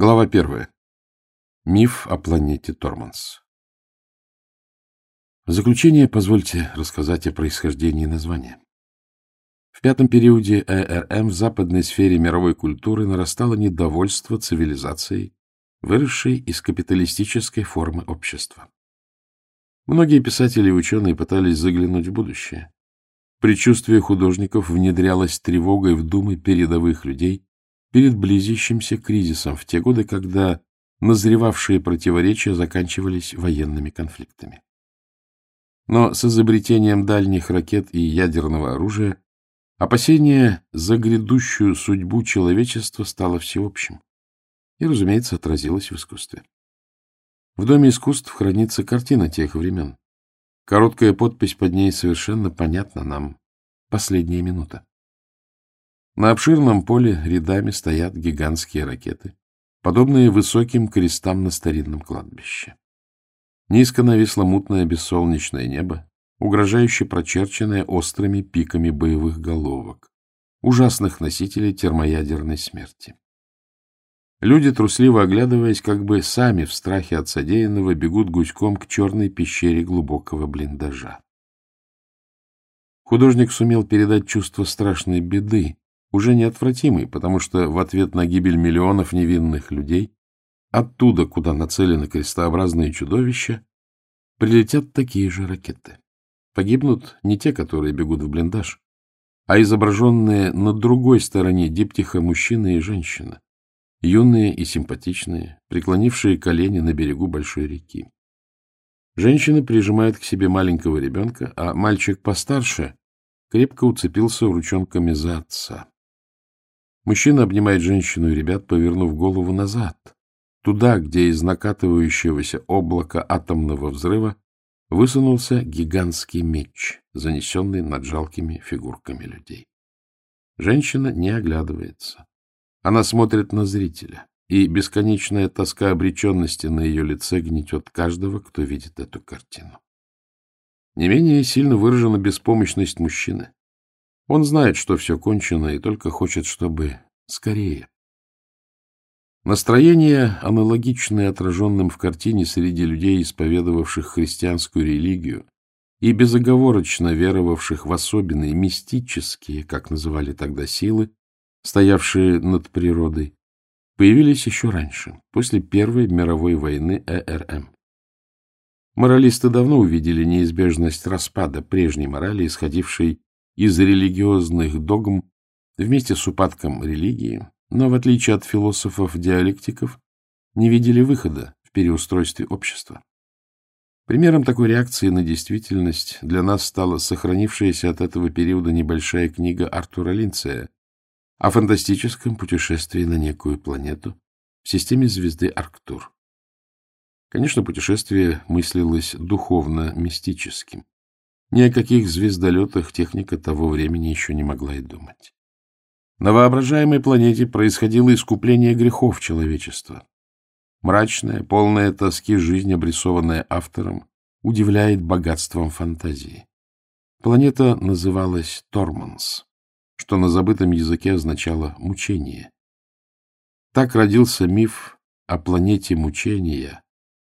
Глава первая. Миф о планете Торманс. В заключение позвольте рассказать о происхождении названия. В пятом периоде ЭРМ в западной сфере мировой культуры нарастало недовольство цивилизацией, выросшей из капиталистической формы общества. Многие писатели и ученые пытались заглянуть в будущее. Предчувствие художников внедрялось тревогой в думы передовых людей перед близящимся кризисом в те годы, когда назревавшие противоречия заканчивались военными конфликтами. Но с изобретением дальних ракет и ядерного оружия опасение за грядущую судьбу человечества стало всеобщим и, разумеется, отразилось в искусстве. В Доме искусств хранится картина тех времен. Короткая подпись под ней совершенно понятна нам. Последняя минута. На обширном поле рядами стоят гигантские ракеты, подобные высоким крестам на старинном кладбище. Низко нависло мутное бессолнечное небо, угрожающе прочерченное острыми пиками боевых головок, ужасных носителей термоядерной смерти. Люди, трусливо оглядываясь, как бы сами в страхе от содеянного, бегут гуськом к черной пещере глубокого блиндажа. Художник сумел передать чувство страшной беды, уже неотвратимый, потому что в ответ на гибель миллионов невинных людей оттуда, куда нацелены крестообразные чудовища, прилетят такие же ракеты. Погибнут не те, которые бегут в блиндаж, а изображенные на другой стороне диптиха мужчина и женщина, юные и симпатичные, преклонившие колени на берегу большой реки. Женщина прижимает к себе маленького ребенка, а мальчик постарше крепко уцепился ручонками за отца. Мужчина обнимает женщину и ребят, повернув голову назад, туда, где из накатывающегося облака атомного взрыва высунулся гигантский меч, занесенный над жалкими фигурками людей. Женщина не оглядывается. Она смотрит на зрителя, и бесконечная тоска обреченности на ее лице гнетет каждого, кто видит эту картину. Не менее сильно выражена беспомощность мужчины. Он знает, что все кончено, и только хочет, чтобы скорее. Настроение, аналогичное отраженным в картине среди людей, исповедовавших христианскую религию и безоговорочно веровавших в особенные мистические, как называли тогда, силы, стоявшие над природой, появились еще раньше, после Первой мировой войны ЭРМ. Моралисты давно увидели неизбежность распада прежней морали, исходившей из религиозных догм вместе с упадком религии, но, в отличие от философов-диалектиков, не видели выхода в переустройстве общества. Примером такой реакции на действительность для нас стала сохранившаяся от этого периода небольшая книга Артура Линцея о фантастическом путешествии на некую планету в системе звезды Арктур. Конечно, путешествие мыслилось духовно-мистическим. Ни о каких звездолетах техника того времени еще не могла и думать. На воображаемой планете происходило искупление грехов человечества. Мрачная, полная тоски жизнь, обрисованная автором, удивляет богатством фантазии. Планета называлась Торманс, что на забытом языке означало «мучение». Так родился миф о планете мучения,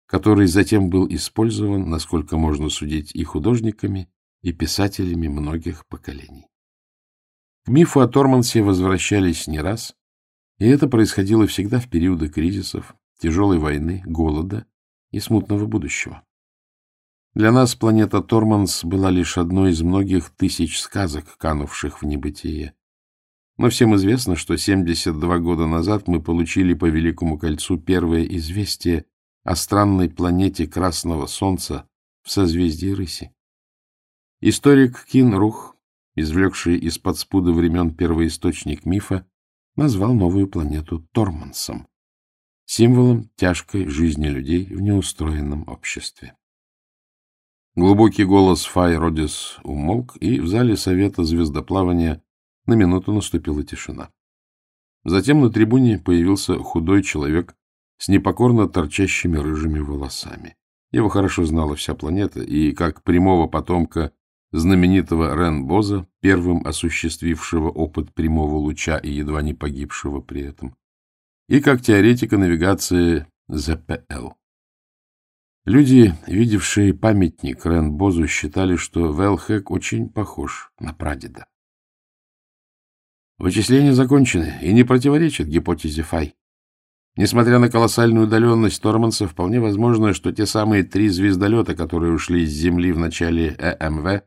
который затем был использован, насколько можно судить, и художниками, и писателями многих поколений. К мифу о Тормансе возвращались не раз, и это происходило всегда в периоды кризисов, тяжелой войны, голода и смутного будущего. Для нас планета Торманс была лишь одной из многих тысяч сказок, канувших в небытие. Но всем известно, что 72 года назад мы получили по Великому кольцу первое известие о странной планете Красного Солнца в созвездии Рыси. Историк Кин Рух, извлекший из-под спуда времен первоисточник мифа, назвал новую планету Тормансом, символом тяжкой жизни людей в неустроенном обществе. Глубокий голос Фай Родис умолк, и в зале Совета звездоплавания на минуту наступила тишина. Затем на трибуне появился худой человек с непокорно торчащими рыжими волосами. Его хорошо знала вся планета, и как прямого потомка знаменитого Рен Боза, первым осуществившего опыт прямого луча и едва не погибшего при этом, и как теоретика навигации ЗПЛ. Люди, видевшие памятник Рен-Бозу, считали, что Велхэк очень похож на прадеда. Вычисления закончены и не противоречат гипотезе Фай. Несмотря на колоссальную удаленность Торманса, вполне возможно, что те самые три звездолета, которые ушли с Земли в начале ЭМВ,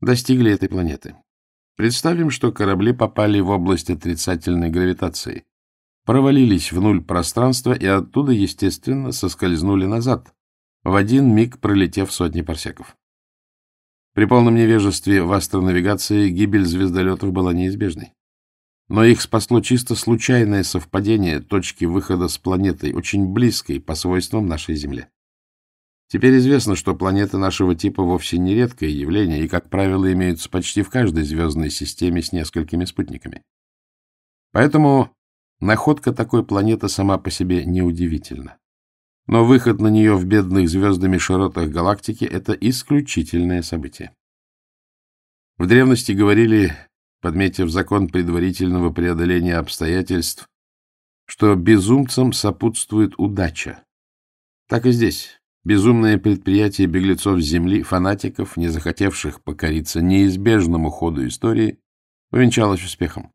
достигли этой планеты. Представим, что корабли попали в область отрицательной гравитации, провалились в нуль пространства и оттуда, естественно, соскользнули назад, в один миг пролетев сотни парсеков. При полном невежестве в астронавигации гибель звездолетов была неизбежной. Но их спасло чисто случайное совпадение точки выхода с планетой, очень близкой по свойствам нашей Земле. Теперь известно, что планеты нашего типа вовсе не редкое явление и, как правило, имеются почти в каждой звездной системе с несколькими спутниками. Поэтому находка такой планеты сама по себе неудивительна. Но выход на нее в бедных звездами широтах галактики — это исключительное событие. В древности говорили, подметив закон предварительного преодоления обстоятельств, что безумцам сопутствует удача. Так и здесь. Безумное предприятие беглецов земли, фанатиков, не захотевших покориться неизбежному ходу истории, увенчалось успехом.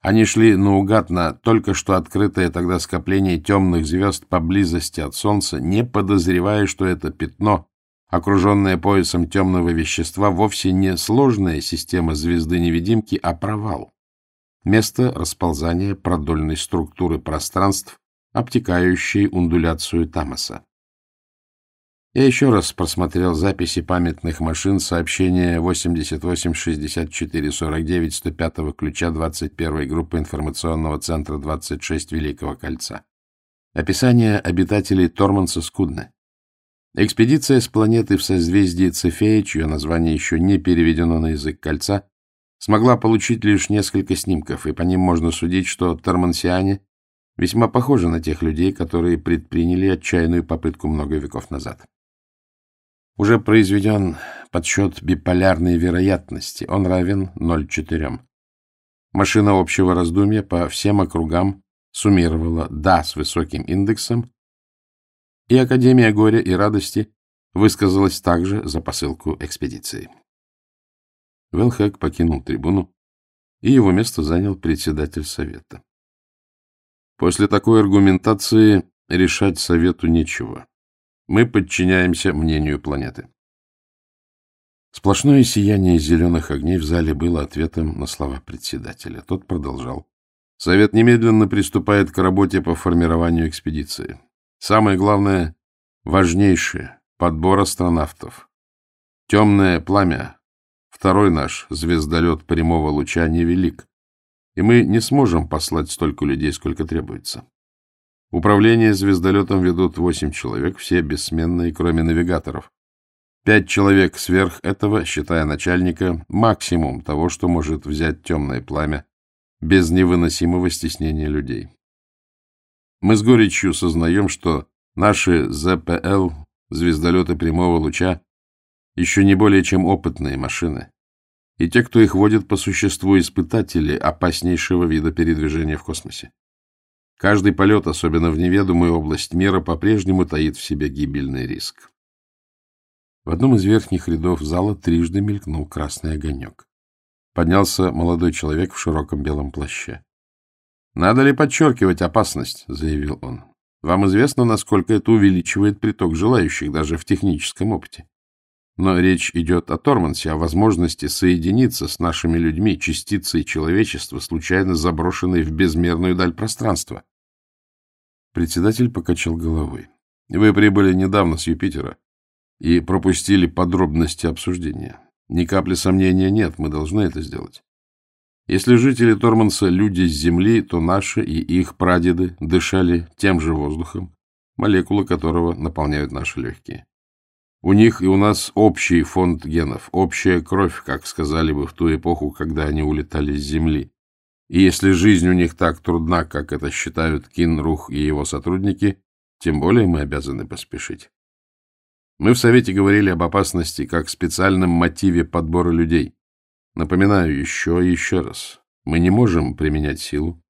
Они шли наугад на только что открытое тогда скопление темных звезд поблизости от Солнца, не подозревая, что это пятно, окруженное поясом темного вещества, вовсе не сложная система звезды-невидимки, а провал. Место расползания продольной структуры пространств, обтекающей ундуляцию Тамаса. Я еще раз просмотрел записи памятных машин сообщения 88-64-49 105 ключа 21 группы информационного центра 26 Великого Кольца. Описание обитателей Торманса скудно. Экспедиция с планеты в созвездии Цефея, чье название еще не переведено на язык кольца, смогла получить лишь несколько снимков, и по ним можно судить, что тормансиане весьма похожи на тех людей, которые предприняли отчаянную попытку много веков назад. Уже произведен подсчет биполярной вероятности. Он равен 0,4. Машина общего раздумья по всем округам суммировала «да» с высоким индексом, и Академия горя и радости высказалась также за посылку экспедиции. Велхэк покинул трибуну, и его место занял председатель совета. После такой аргументации решать совету нечего. Мы подчиняемся мнению планеты. Сплошное сияние зеленых огней в зале было ответом на слова председателя. Тот продолжал. Совет немедленно приступает к работе по формированию экспедиции. Самое главное, важнейшее — подбор астронавтов. Темное пламя, второй наш звездолет прямого луча, невелик, и мы не сможем послать столько людей, сколько требуется. Управление звездолетом ведут восемь человек, все бессменные, кроме навигаторов. Пять человек сверх этого, считая начальника, максимум того, что может взять темное пламя, без невыносимого стеснения людей. Мы с горечью сознаем, что наши ЗПЛ, звездолеты прямого луча, еще не более чем опытные машины, и те, кто их водит по существу испытатели опаснейшего вида передвижения в космосе. Каждый полет, особенно в неведомую область мира, по-прежнему таит в себе гибельный риск. В одном из верхних рядов зала трижды мелькнул красный огонек. Поднялся молодой человек в широком белом плаще. — Надо ли подчеркивать опасность? — заявил он. — Вам известно, насколько это увеличивает приток желающих даже в техническом опыте. Но речь идет о Тормансе, о возможности соединиться с нашими людьми, частицей человечества, случайно заброшенной в безмерную даль пространства. Председатель покачал головой. Вы прибыли недавно с Юпитера и пропустили подробности обсуждения. Ни капли сомнения нет, мы должны это сделать. Если жители Торманса — люди с Земли, то наши и их прадеды дышали тем же воздухом, молекулы которого наполняют наши легкие. У них и у нас общий фонд генов, общая кровь, как сказали бы в ту эпоху, когда они улетали с Земли. И если жизнь у них так трудна, как это считают Кин, Рух и его сотрудники, тем более мы обязаны поспешить. Мы в Совете говорили об опасности как специальном мотиве подбора людей. Напоминаю еще и еще раз. Мы не можем применять силу.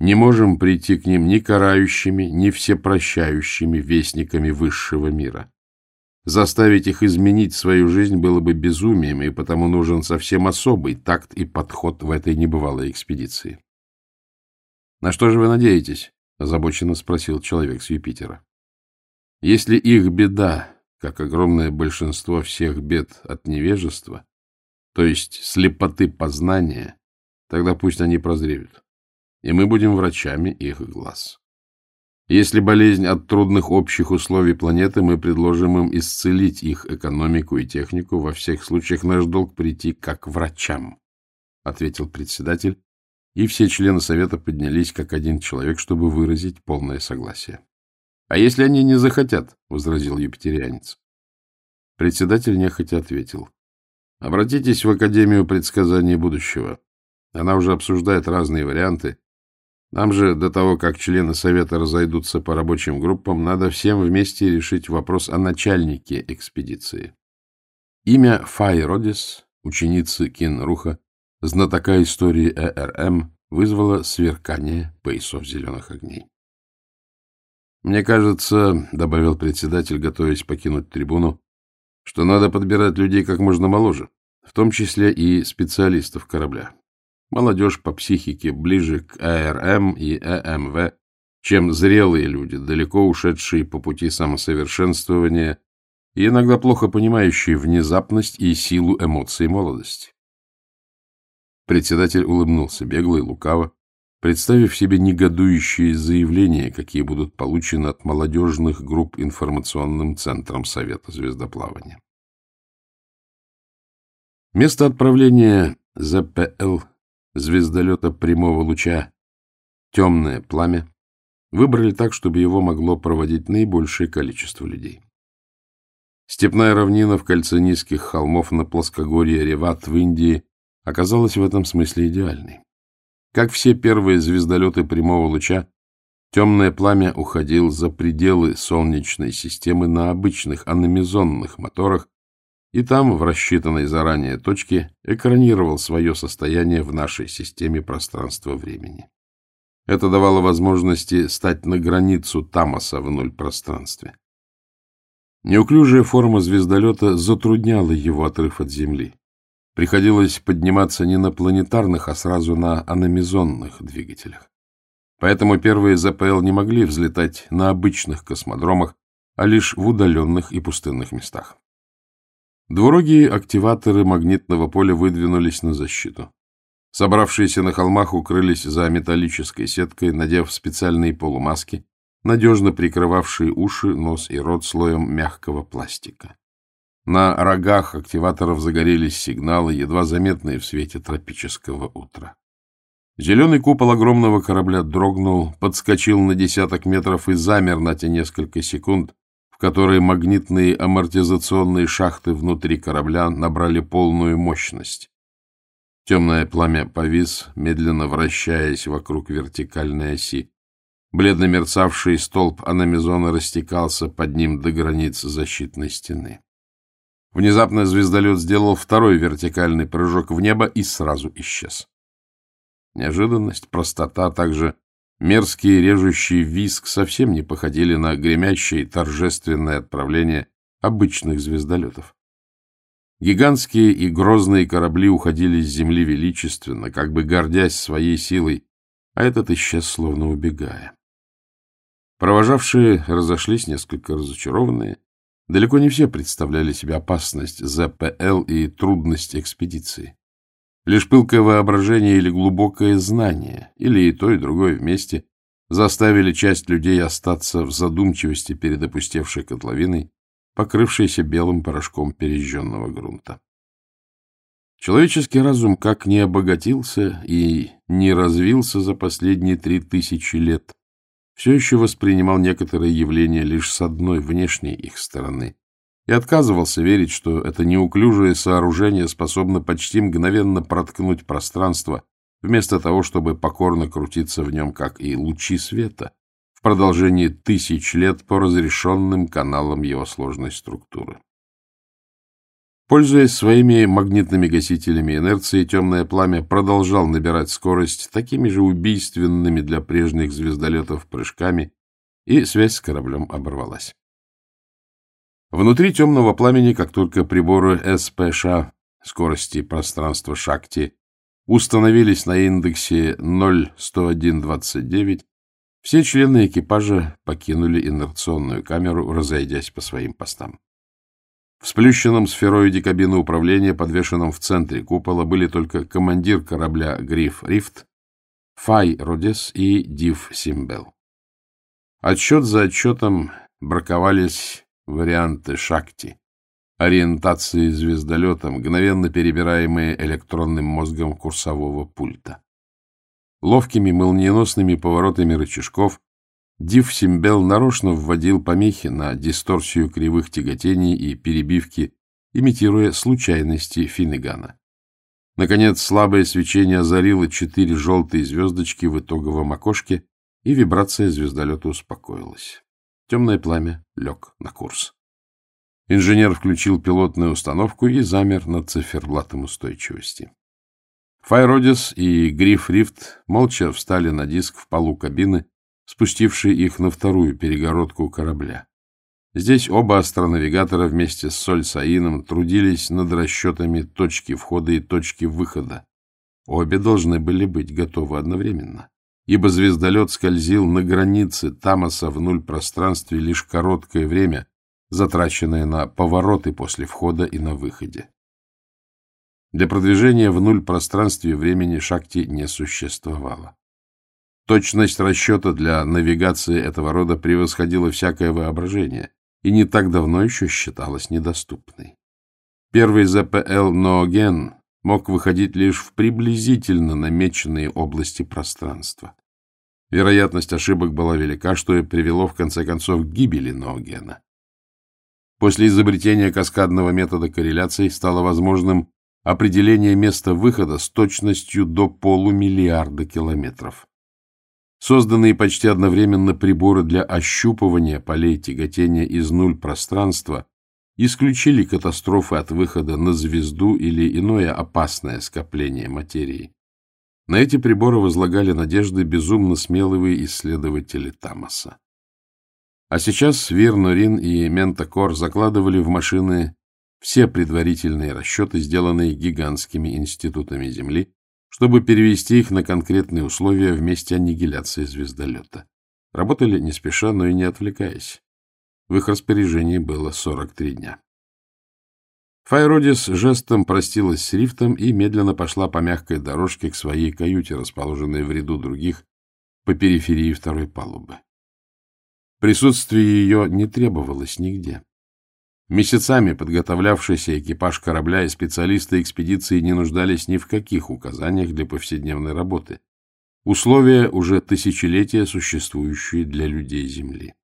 не можем прийти к ним ни карающими, ни всепрощающими вестниками высшего мира. Заставить их изменить свою жизнь было бы безумием, и потому нужен совсем особый такт и подход в этой небывалой экспедиции. — На что же вы надеетесь? — озабоченно спросил человек с Юпитера. — Если их беда, как огромное большинство всех бед от невежества, то есть слепоты познания, тогда пусть они прозреют и мы будем врачами их глаз. Если болезнь от трудных общих условий планеты, мы предложим им исцелить их экономику и технику. Во всех случаях наш долг прийти как врачам, — ответил председатель, и все члены Совета поднялись как один человек, чтобы выразить полное согласие. — А если они не захотят? — возразил юпитерианец. Председатель нехотя ответил. — Обратитесь в Академию предсказаний будущего. Она уже обсуждает разные варианты, нам же до того, как члены Совета разойдутся по рабочим группам, надо всем вместе решить вопрос о начальнике экспедиции. Имя Фай Родис, ученицы Кинруха, знатока истории ЭРМ, вызвало сверкание поясов зеленых огней. «Мне кажется, — добавил председатель, готовясь покинуть трибуну, — что надо подбирать людей как можно моложе, в том числе и специалистов корабля. Молодежь по психике ближе к АРМ и АМВ, чем зрелые люди, далеко ушедшие по пути самосовершенствования и иногда плохо понимающие внезапность и силу эмоций молодости. Председатель улыбнулся бегло и лукаво, представив себе негодующие заявления, какие будут получены от молодежных групп информационным центром Совета звездоплавания. Место отправления ЗПЛ звездолета прямого луча «Темное пламя» выбрали так, чтобы его могло проводить наибольшее количество людей. Степная равнина в кольце низких холмов на плоскогорье Реват в Индии оказалась в этом смысле идеальной. Как все первые звездолеты прямого луча, темное пламя уходил за пределы Солнечной системы на обычных аномизонных моторах и там, в рассчитанной заранее точке, экранировал свое состояние в нашей системе пространства-времени. Это давало возможности стать на границу Тамаса в нуль-пространстве. Неуклюжая форма звездолета затрудняла его отрыв от Земли. Приходилось подниматься не на планетарных, а сразу на аномизонных двигателях. Поэтому первые ЗПЛ не могли взлетать на обычных космодромах, а лишь в удаленных и пустынных местах. Двурогие активаторы магнитного поля выдвинулись на защиту. Собравшиеся на холмах укрылись за металлической сеткой, надев специальные полумаски, надежно прикрывавшие уши, нос и рот слоем мягкого пластика. На рогах активаторов загорелись сигналы, едва заметные в свете тропического утра. Зеленый купол огромного корабля дрогнул, подскочил на десяток метров и замер на те несколько секунд, в которой магнитные амортизационные шахты внутри корабля набрали полную мощность. Темное пламя повис, медленно вращаясь вокруг вертикальной оси. Бледно мерцавший столб аномизона растекался под ним до границ защитной стены. Внезапно звездолет сделал второй вертикальный прыжок в небо и сразу исчез. Неожиданность, простота, также Мерзкий режущий виск совсем не походили на гремящее торжественное отправление обычных звездолетов. Гигантские и грозные корабли уходили с земли величественно, как бы гордясь своей силой, а этот исчез, словно убегая. Провожавшие разошлись несколько разочарованные. Далеко не все представляли себе опасность ЗПЛ и трудность экспедиции. Лишь пылкое воображение или глубокое знание, или и то, и другое вместе, заставили часть людей остаться в задумчивости перед опустевшей котловиной, покрывшейся белым порошком пережженного грунта. Человеческий разум как не обогатился и не развился за последние три тысячи лет, все еще воспринимал некоторые явления лишь с одной внешней их стороны, и отказывался верить, что это неуклюжее сооружение способно почти мгновенно проткнуть пространство, вместо того, чтобы покорно крутиться в нем, как и лучи света, в продолжении тысяч лет по разрешенным каналам его сложной структуры. Пользуясь своими магнитными гасителями инерции, темное пламя продолжал набирать скорость такими же убийственными для прежних звездолетов прыжками, и связь с кораблем оборвалась. Внутри темного пламени, как только приборы СПШ скорости пространства Шакти установились на индексе 0,10129, все члены экипажа покинули инерционную камеру, разойдясь по своим постам. В сплющенном сфероиде кабины управления, подвешенном в центре купола, были только командир корабля «Гриф Рифт», Фай Родес и Див Симбел. Отчет за отчетом браковались варианты Шакти, ориентации звездолета, мгновенно перебираемые электронным мозгом курсового пульта. Ловкими молниеносными поворотами рычажков Див Симбел нарочно вводил помехи на дисторсию кривых тяготений и перебивки, имитируя случайности Финнегана. Наконец, слабое свечение озарило четыре желтые звездочки в итоговом окошке, и вибрация звездолета успокоилась. Темное пламя лег на курс. Инженер включил пилотную установку и замер над циферблатом устойчивости. Файродис и Гриф Рифт молча встали на диск в полу кабины, спустивший их на вторую перегородку корабля. Здесь оба астронавигатора вместе с Соль Саином трудились над расчетами точки входа и точки выхода. Обе должны были быть готовы одновременно, ибо звездолет скользил на границе Тамаса в нуль пространстве лишь короткое время, затраченное на повороты после входа и на выходе. Для продвижения в нуль пространстве времени Шакти не существовало. Точность расчета для навигации этого рода превосходила всякое воображение и не так давно еще считалась недоступной. Первый ЗПЛ «Нооген» мог выходить лишь в приблизительно намеченные области пространства. Вероятность ошибок была велика, что и привело в конце концов к гибели Ноогена. После изобретения каскадного метода корреляции стало возможным определение места выхода с точностью до полумиллиарда километров. Созданные почти одновременно приборы для ощупывания полей тяготения из нуль пространства исключили катастрофы от выхода на звезду или иное опасное скопление материи. На эти приборы возлагали надежды безумно смелые исследователи Тамаса. А сейчас Вирнорин и Ментакор закладывали в машины все предварительные расчеты, сделанные гигантскими институтами Земли, чтобы перевести их на конкретные условия в месте аннигиляции звездолета. Работали не спеша, но и не отвлекаясь. В их распоряжении было 43 дня. Файродис жестом простилась с Рифтом и медленно пошла по мягкой дорожке к своей каюте, расположенной в ряду других по периферии второй палубы. Присутствие ее не требовалось нигде. Месяцами подготовлявшийся экипаж корабля и специалисты экспедиции не нуждались ни в каких указаниях для повседневной работы. Условия уже тысячелетия, существующие для людей Земли.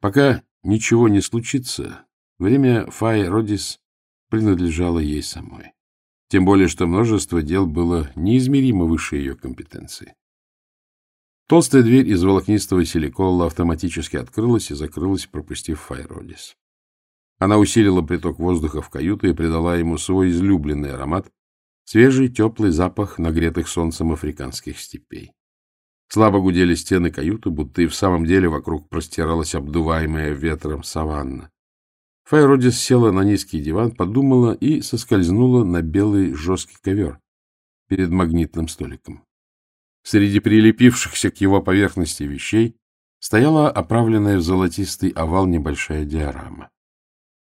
Пока ничего не случится, время Фай Родис принадлежало ей самой. Тем более, что множество дел было неизмеримо выше ее компетенции. Толстая дверь из волокнистого силикола автоматически открылась и закрылась, пропустив Фай Родис. Она усилила приток воздуха в каюту и придала ему свой излюбленный аромат, свежий теплый запах нагретых солнцем африканских степей. Слабо гудели стены каюты, будто и в самом деле вокруг простиралась обдуваемая ветром саванна. Файродис села на низкий диван, подумала и соскользнула на белый жесткий ковер перед магнитным столиком. Среди прилепившихся к его поверхности вещей стояла оправленная в золотистый овал небольшая диорама.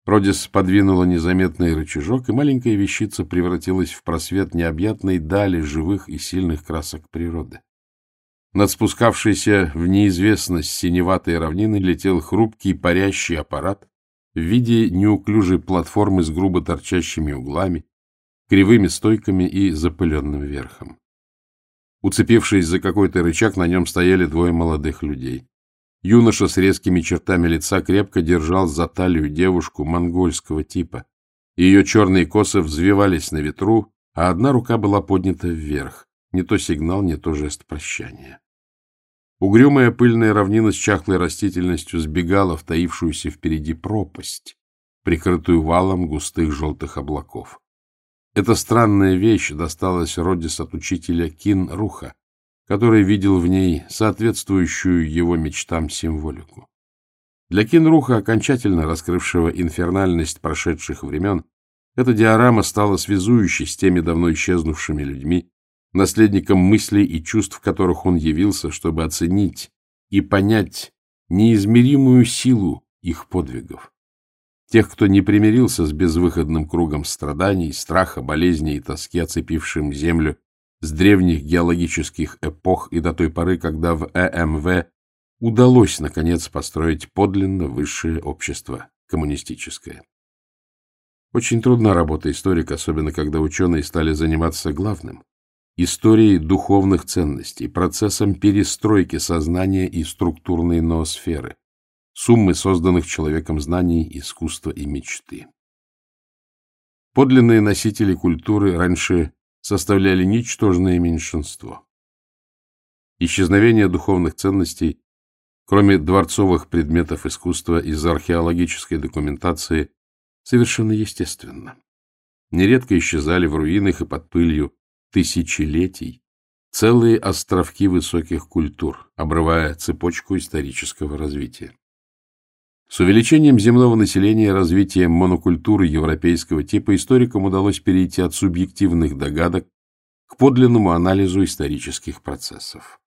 Родис подвинула незаметный рычажок, и маленькая вещица превратилась в просвет необъятной дали живых и сильных красок природы. Над спускавшейся в неизвестность синеватой равнины летел хрупкий парящий аппарат в виде неуклюжей платформы с грубо торчащими углами, кривыми стойками и запыленным верхом. Уцепившись за какой-то рычаг, на нем стояли двое молодых людей. Юноша с резкими чертами лица крепко держал за талию девушку монгольского типа. Ее черные косы взвивались на ветру, а одна рука была поднята вверх. Не то сигнал, не то жест прощания. Угрюмая пыльная равнина с чахлой растительностью сбегала в таившуюся впереди пропасть. прикрытую валом густых желтых облаков. Эта странная вещь досталась Родис от учителя Кин Руха, который видел в ней соответствующую его мечтам символику. Для Кин Руха, окончательно раскрывшего инфернальность прошедших времен, эта диорама стала связующей с теми давно исчезнувшими людьми, наследником мыслей и чувств, которых он явился, чтобы оценить и понять неизмеримую силу их подвигов. Тех, кто не примирился с безвыходным кругом страданий, страха, болезни и тоски, оцепившим землю с древних геологических эпох и до той поры, когда в ЭМВ удалось, наконец, построить подлинно высшее общество, коммунистическое. Очень трудна работа историка, особенно когда ученые стали заниматься главным – историей духовных ценностей, процессом перестройки сознания и структурной ноосферы, суммы созданных человеком знаний, искусства и мечты. Подлинные носители культуры раньше составляли ничтожное меньшинство. Исчезновение духовных ценностей, кроме дворцовых предметов искусства из археологической документации, совершенно естественно. Нередко исчезали в руинах и под пылью тысячелетий целые островки высоких культур, обрывая цепочку исторического развития. С увеличением земного населения и развитием монокультуры европейского типа историкам удалось перейти от субъективных догадок к подлинному анализу исторических процессов.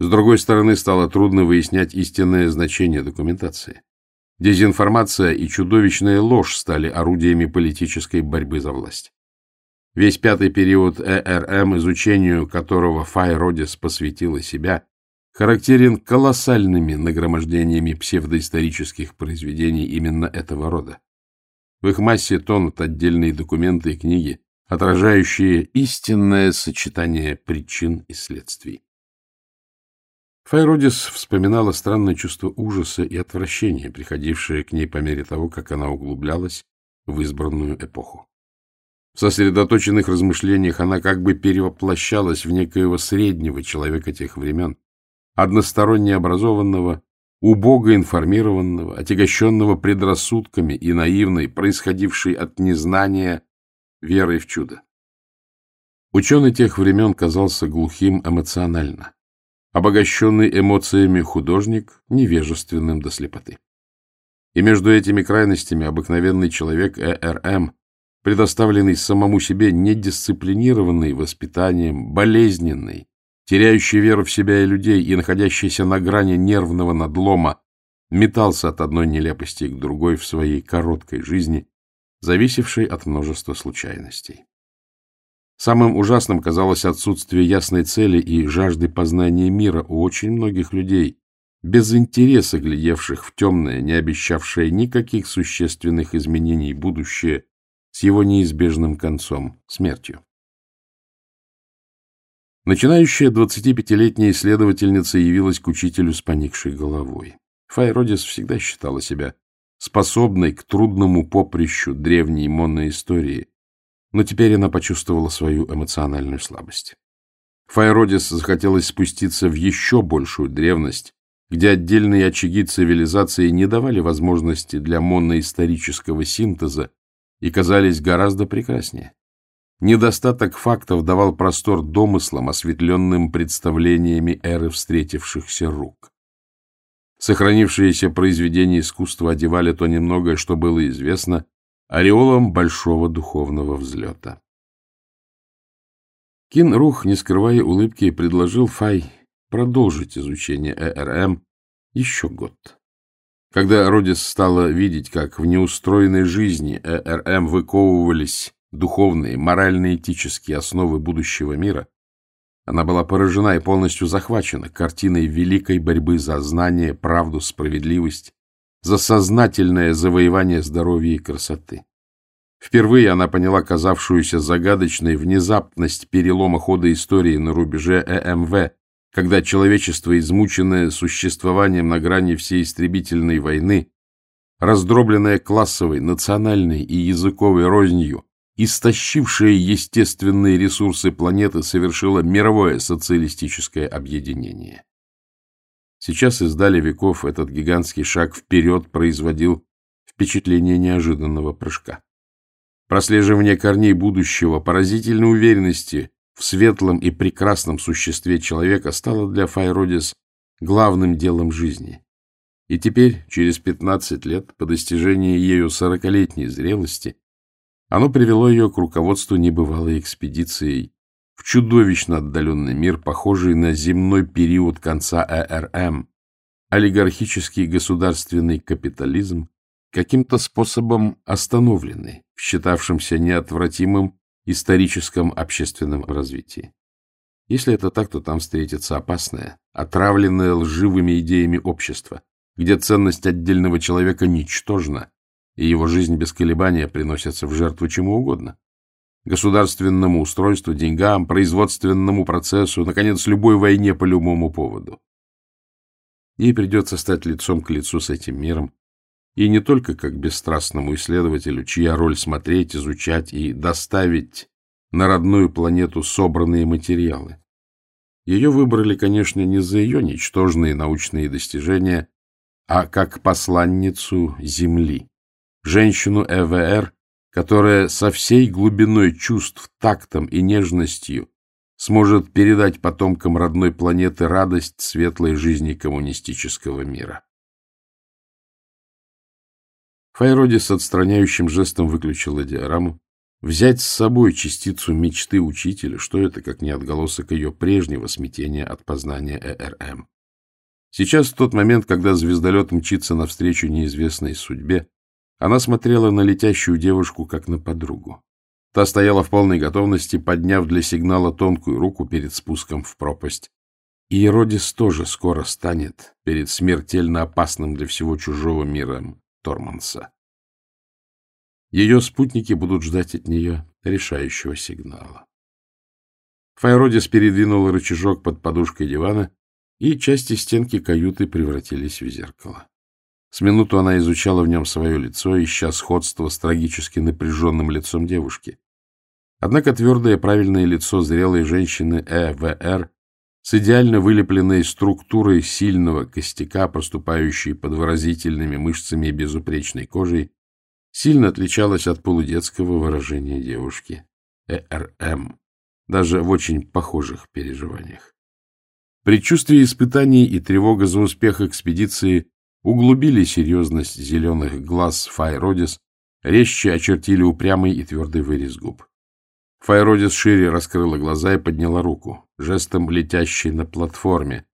С другой стороны, стало трудно выяснять истинное значение документации. Дезинформация и чудовищная ложь стали орудиями политической борьбы за власть. Весь пятый период ЭРМ, изучению которого Фай посвятила себя, характерен колоссальными нагромождениями псевдоисторических произведений именно этого рода. В их массе тонут отдельные документы и книги, отражающие истинное сочетание причин и следствий. Файродис вспоминала странное чувство ужаса и отвращения, приходившее к ней по мере того, как она углублялась в избранную эпоху. В сосредоточенных размышлениях она как бы перевоплощалась в некоего среднего человека тех времен, односторонне образованного, убого информированного, отягощенного предрассудками и наивной, происходившей от незнания верой в чудо. Ученый тех времен казался глухим эмоционально, обогащенный эмоциями художник невежественным до слепоты. И между этими крайностями обыкновенный человек ЭРМ, предоставленный самому себе недисциплинированный воспитанием, болезненный, теряющий веру в себя и людей и находящийся на грани нервного надлома, метался от одной нелепости к другой в своей короткой жизни, зависевшей от множества случайностей. Самым ужасным казалось отсутствие ясной цели и жажды познания мира у очень многих людей, без интереса глядевших в темное, не обещавшее никаких существенных изменений будущее с его неизбежным концом — смертью. Начинающая 25-летняя исследовательница явилась к учителю с поникшей головой. Файродис всегда считала себя способной к трудному поприщу древней монной истории, но теперь она почувствовала свою эмоциональную слабость. Файродис захотелось спуститься в еще большую древность, где отдельные очаги цивилизации не давали возможности для моноисторического синтеза и казались гораздо прекраснее. Недостаток фактов давал простор домыслам, осветленным представлениями эры встретившихся рук. Сохранившиеся произведения искусства одевали то немногое, что было известно, ореолом большого духовного взлета. Кин Рух, не скрывая улыбки, предложил Фай продолжить изучение ЭРМ еще год. Когда Родис стала видеть, как в неустроенной жизни ЭРМ выковывались духовные, морально-этические основы будущего мира, она была поражена и полностью захвачена картиной великой борьбы за знание, правду, справедливость, за сознательное завоевание здоровья и красоты. Впервые она поняла казавшуюся загадочной внезапность перелома хода истории на рубеже ЭМВ, когда человечество, измученное существованием на грани всей истребительной войны, раздробленное классовой, национальной и языковой рознью, истощившая естественные ресурсы планеты, совершила мировое социалистическое объединение. Сейчас из дали веков этот гигантский шаг вперед производил впечатление неожиданного прыжка. Прослеживание корней будущего, поразительной уверенности в светлом и прекрасном существе человека стало для Файродис главным делом жизни. И теперь, через 15 лет, по достижении ею сорокалетней зрелости, оно привело ее к руководству небывалой экспедицией в чудовищно отдаленный мир, похожий на земной период конца ЭРМ, олигархический государственный капитализм, каким-то способом остановленный, считавшимся неотвратимым историческом общественном развитии. Если это так, то там встретится опасное, отравленное лживыми идеями общество, где ценность отдельного человека ничтожна, и его жизнь без колебания приносится в жертву чему угодно. Государственному устройству, деньгам, производственному процессу, наконец, любой войне по любому поводу. Ей придется стать лицом к лицу с этим миром, и не только как бесстрастному исследователю, чья роль смотреть, изучать и доставить на родную планету собранные материалы. Ее выбрали, конечно, не за ее ничтожные научные достижения, а как посланницу Земли, женщину ЭВР, которая со всей глубиной чувств, тактом и нежностью сможет передать потомкам родной планеты радость светлой жизни коммунистического мира. Файроди с отстраняющим жестом выключила диораму. Взять с собой частицу мечты учителя, что это, как не отголосок ее прежнего смятения от познания ЭРМ. Сейчас, в тот момент, когда звездолет мчится навстречу неизвестной судьбе, она смотрела на летящую девушку, как на подругу. Та стояла в полной готовности, подняв для сигнала тонкую руку перед спуском в пропасть. И Еродис тоже скоро станет перед смертельно опасным для всего чужого миром Торманса. Ее спутники будут ждать от нее решающего сигнала. Файродис передвинул рычажок под подушкой дивана, и части стенки каюты превратились в зеркало. С минуту она изучала в нем свое лицо, ища сходство с трагически напряженным лицом девушки. Однако твердое правильное лицо зрелой женщины ЭВР с идеально вылепленной структурой сильного костяка, проступающей под выразительными мышцами и безупречной кожей, сильно отличалось от полудетского выражения девушки ЭРМ, даже в очень похожих переживаниях. Предчувствие испытаний и тревога за успех экспедиции углубили серьезность зеленых глаз Файродис, резче очертили упрямый и твердый вырез губ. Файродис шире раскрыла глаза и подняла руку, жестом летящей на платформе,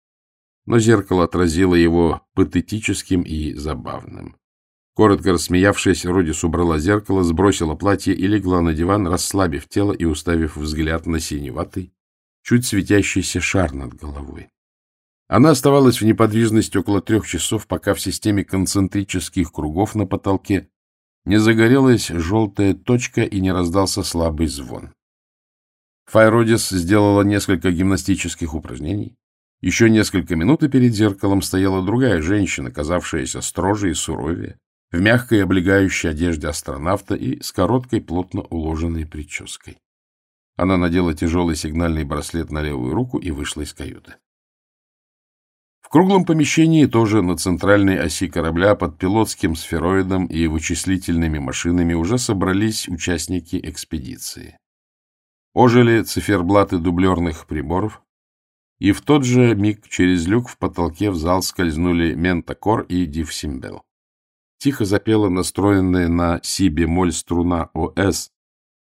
но зеркало отразило его патетическим и забавным. Коротко рассмеявшись, Родис убрала зеркало, сбросила платье и легла на диван, расслабив тело и уставив взгляд на синеватый, чуть светящийся шар над головой. Она оставалась в неподвижности около трех часов, пока в системе концентрических кругов на потолке не загорелась желтая точка и не раздался слабый звон. Файродис сделала несколько гимнастических упражнений. Еще несколько минут и перед зеркалом стояла другая женщина, казавшаяся строже и суровее в мягкой облегающей одежде астронавта и с короткой, плотно уложенной прической. Она надела тяжелый сигнальный браслет на левую руку и вышла из каюты. В круглом помещении, тоже на центральной оси корабля, под пилотским сфероидом и вычислительными машинами уже собрались участники экспедиции. Ожили циферблаты дублерных приборов, и в тот же миг через люк в потолке в зал скользнули Ментакор и Дивсимбел. Тихо запела настроенная на си-бемоль струна ОС,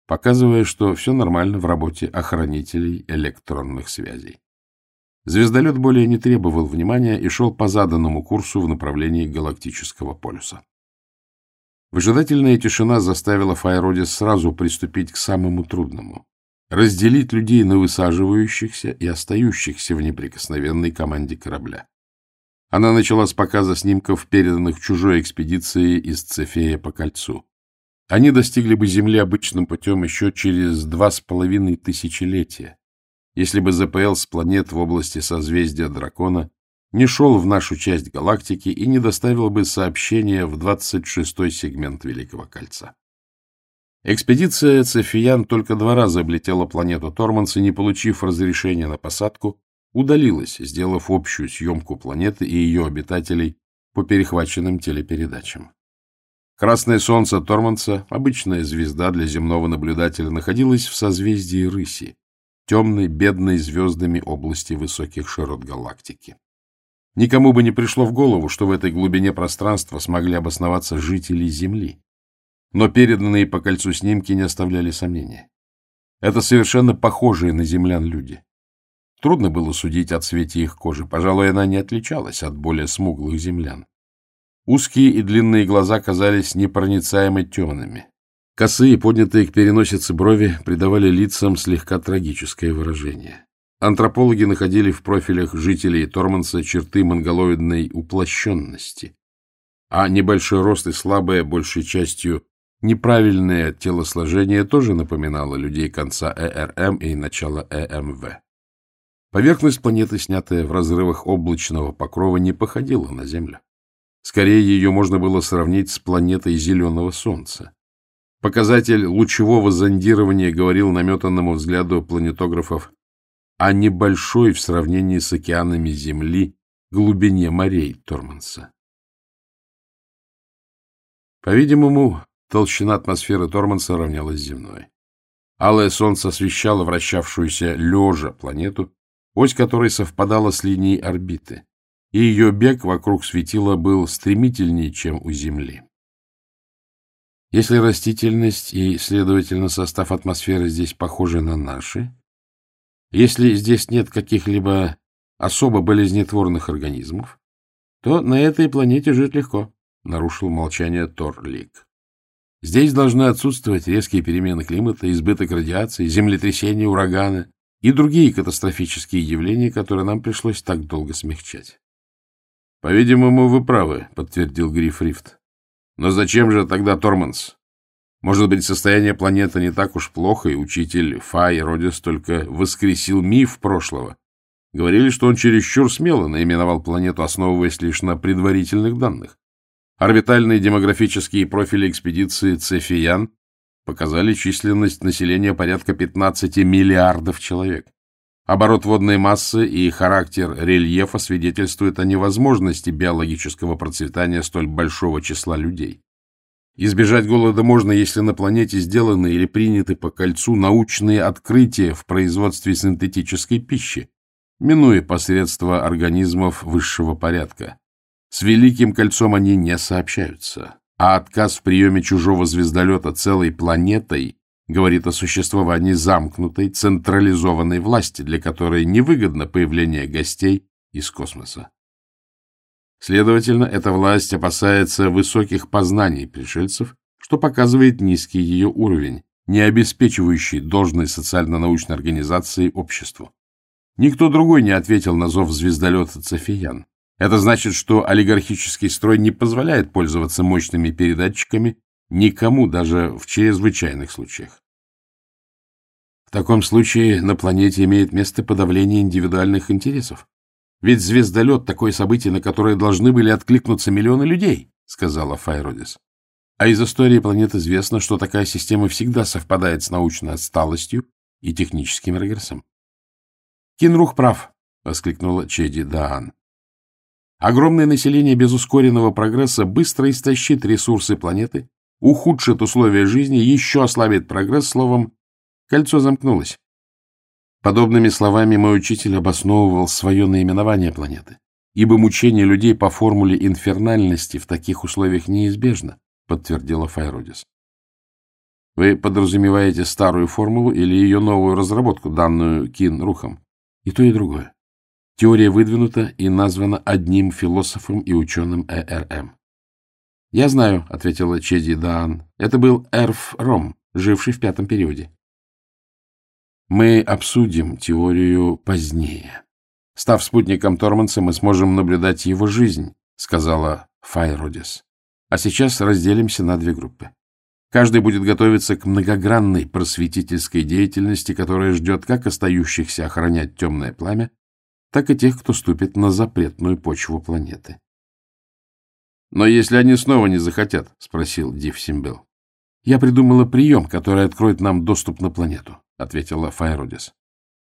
показывая, что все нормально в работе охранителей электронных связей. Звездолет более не требовал внимания и шел по заданному курсу в направлении галактического полюса. Выжидательная тишина заставила Файродис сразу приступить к самому трудному — разделить людей на высаживающихся и остающихся в неприкосновенной команде корабля. Она начала с показа снимков, переданных чужой экспедиции из Цефея по кольцу. Они достигли бы Земли обычным путем еще через два с половиной тысячелетия, если бы ЗПЛ с планет в области созвездия Дракона не шел в нашу часть галактики и не доставил бы сообщения в 26-й сегмент Великого Кольца. Экспедиция Цефиян только два раза облетела планету Торманс и, не получив разрешения на посадку, удалилась, сделав общую съемку планеты и ее обитателей по перехваченным телепередачам. Красное солнце Торманса, обычная звезда для земного наблюдателя, находилась в созвездии Рыси, темной, бедной звездами области высоких широт галактики. Никому бы не пришло в голову, что в этой глубине пространства смогли обосноваться жители Земли. Но переданные по кольцу снимки не оставляли сомнения. Это совершенно похожие на землян люди. Трудно было судить о цвете их кожи, пожалуй, она не отличалась от более смуглых землян. Узкие и длинные глаза казались непроницаемо темными. Косые, поднятые к переносице брови, придавали лицам слегка трагическое выражение. Антропологи находили в профилях жителей Торманса черты монголоидной уплощенности, а небольшой рост и слабое, большей частью, неправильное телосложение тоже напоминало людей конца ЭРМ и начала ЭМВ. Поверхность планеты, снятая в разрывах облачного покрова, не походила на Землю. Скорее, ее можно было сравнить с планетой зеленого Солнца. Показатель лучевого зондирования говорил наметанному взгляду планетографов о небольшой в сравнении с океанами Земли глубине морей Торманса. По-видимому, толщина атмосферы Торманса равнялась земной. Алое солнце освещало вращавшуюся лежа планету, ось которой совпадала с линией орбиты и ее бег вокруг светила был стремительнее, чем у Земли. Если растительность и, следовательно, состав атмосферы здесь похожи на наши, если здесь нет каких-либо особо болезнетворных организмов, то на этой планете жить легко, — нарушил молчание Торлик. Здесь должны отсутствовать резкие перемены климата, избыток радиации, землетрясения, ураганы и другие катастрофические явления, которые нам пришлось так долго смягчать. — По-видимому, вы правы, — подтвердил Гриф Рифт. — Но зачем же тогда Торманс? Может быть, состояние планеты не так уж плохо, и учитель Фай Родис только воскресил миф прошлого. Говорили, что он чересчур смело наименовал планету, основываясь лишь на предварительных данных. Орбитальные демографические профили экспедиции Цефиян показали численность населения порядка 15 миллиардов человек. Оборот водной массы и характер рельефа свидетельствуют о невозможности биологического процветания столь большого числа людей. Избежать голода можно, если на планете сделаны или приняты по кольцу научные открытия в производстве синтетической пищи, минуя посредство организмов высшего порядка. С Великим кольцом они не сообщаются, а отказ в приеме чужого звездолета целой планетой говорит о существовании замкнутой, централизованной власти, для которой невыгодно появление гостей из космоса. Следовательно, эта власть опасается высоких познаний пришельцев, что показывает низкий ее уровень, не обеспечивающий должной социально-научной организации обществу. Никто другой не ответил на зов звездолета Цефиян. Это значит, что олигархический строй не позволяет пользоваться мощными передатчиками никому, даже в чрезвычайных случаях. В таком случае на планете имеет место подавление индивидуальных интересов. Ведь звездолет — такое событие, на которое должны были откликнуться миллионы людей, — сказала Файродис. А из истории планет известно, что такая система всегда совпадает с научной отсталостью и техническим регрессом. Кинрух прав, — воскликнула Чеди Даан. Огромное население без ускоренного прогресса быстро истощит ресурсы планеты, ухудшит условия жизни, еще ослабит прогресс, словом, Кольцо замкнулось. Подобными словами мой учитель обосновывал свое наименование планеты, ибо мучение людей по формуле инфернальности в таких условиях неизбежно, подтвердила Файродис. Вы подразумеваете старую формулу или ее новую разработку, данную Кин Рухом? И то, и другое. Теория выдвинута и названа одним философом и ученым ЭРМ. «Я знаю», — ответила Чеди Даан. «Это был Эрф Ром, живший в пятом периоде. Мы обсудим теорию позднее. Став спутником Торманса, мы сможем наблюдать его жизнь, сказала Файродис. А сейчас разделимся на две группы. Каждый будет готовиться к многогранной просветительской деятельности, которая ждет как остающихся охранять темное пламя, так и тех, кто ступит на запретную почву планеты. — Но если они снова не захотят? — спросил Див Симбел. — Я придумала прием, который откроет нам доступ на планету ответила Файрудис.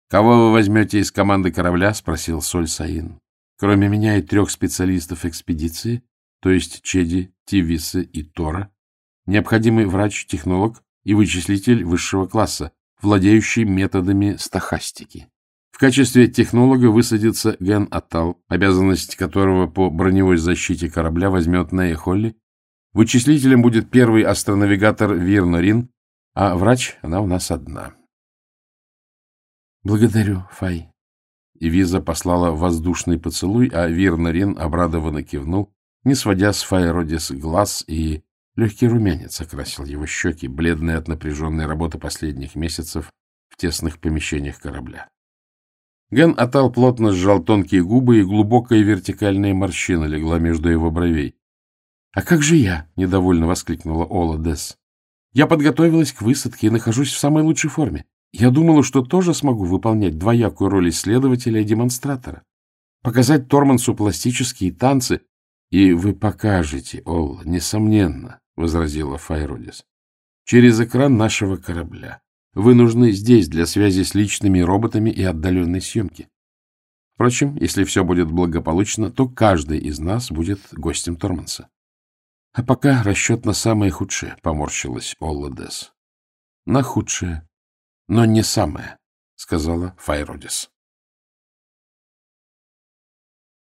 «Кого вы возьмете из команды корабля?» — спросил Соль Саин. «Кроме меня и трех специалистов экспедиции, то есть Чеди, Тивиса и Тора, Необходимый врач-технолог и вычислитель высшего класса, владеющий методами стахастики. В качестве технолога высадится Ген Атал, обязанность которого по броневой защите корабля возьмет Нея Холли. Вычислителем будет первый астронавигатор Вирнорин, а врач она у нас одна. — Благодарю, Фай. И Виза послала воздушный поцелуй, а Вирнорин обрадованно кивнул, не сводя с Файродис глаз, и легкий румянец окрасил его щеки, бледные от напряженной работы последних месяцев в тесных помещениях корабля. Ген Атал плотно сжал тонкие губы, и глубокая вертикальная морщина легла между его бровей. — А как же я? — недовольно воскликнула Ола Десс. — Я подготовилась к высадке и нахожусь в самой лучшей форме. Я думала, что тоже смогу выполнять двоякую роль исследователя и демонстратора. Показать Тормансу пластические танцы. — И вы покажете, Олла, несомненно, — возразила Файродис. — Через экран нашего корабля. Вы нужны здесь для связи с личными роботами и отдаленной съемки. Впрочем, если все будет благополучно, то каждый из нас будет гостем Торманса. — А пока расчет на самое худшее, — поморщилась Олла Десс. — На худшее, но не самое, — сказала Файродис.